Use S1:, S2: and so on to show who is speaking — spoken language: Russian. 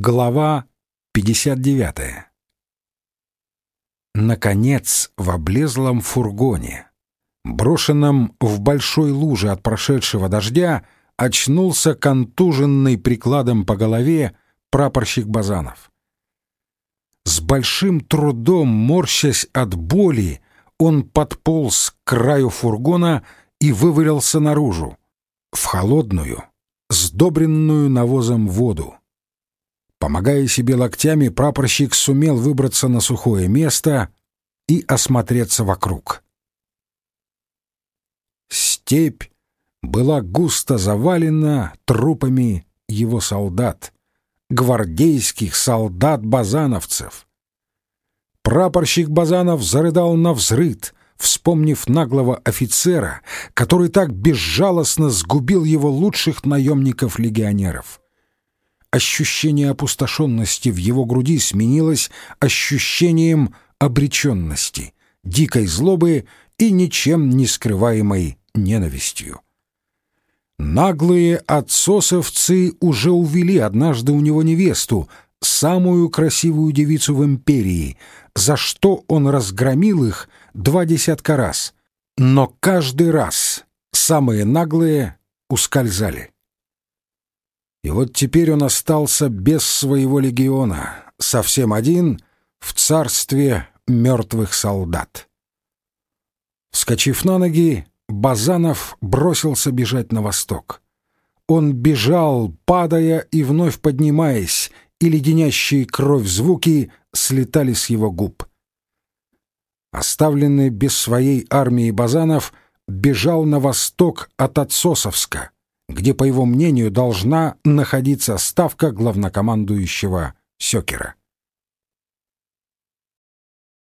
S1: Глава 59 Наконец, в облезлом фургоне, брошенном в большой луже от прошедшего дождя, очнулся контуженный прикладом по голове прапорщик Базанов. С большим трудом, морщась от боли, он подполз к краю фургона и вывалился наружу, в холодную, сдобренную навозом воду. Помогая себе локтями, прапорщик сумел выбраться на сухое место и осмотреться вокруг. Степь была густо завалена трупами его солдат, гвардейских солдат-базановцев. Прапорщик Базанов зарыдал на взрыд, вспомнив наглого офицера, который так безжалостно сгубил его лучших наемников-легионеров ощущение опустошенности в его груди сменилось ощущением обреченности, дикой злобы и ничем не скрываемой ненавистью. Наглые отсосовцы уже увели однажды у него невесту, самую красивую девицу в империи, за что он разгромил их два десятка раз. Но каждый раз самые наглые ускользали. И вот теперь он остался без своего легиона, совсем один в царстве мертвых солдат. Вскочив на ноги, Базанов бросился бежать на восток. Он бежал, падая и вновь поднимаясь, и леденящие кровь звуки слетали с его губ. Оставленный без своей армии Базанов бежал на восток от Отсосовска — где, по его мнению, должна находиться ставка главнокомандующего Сёкера.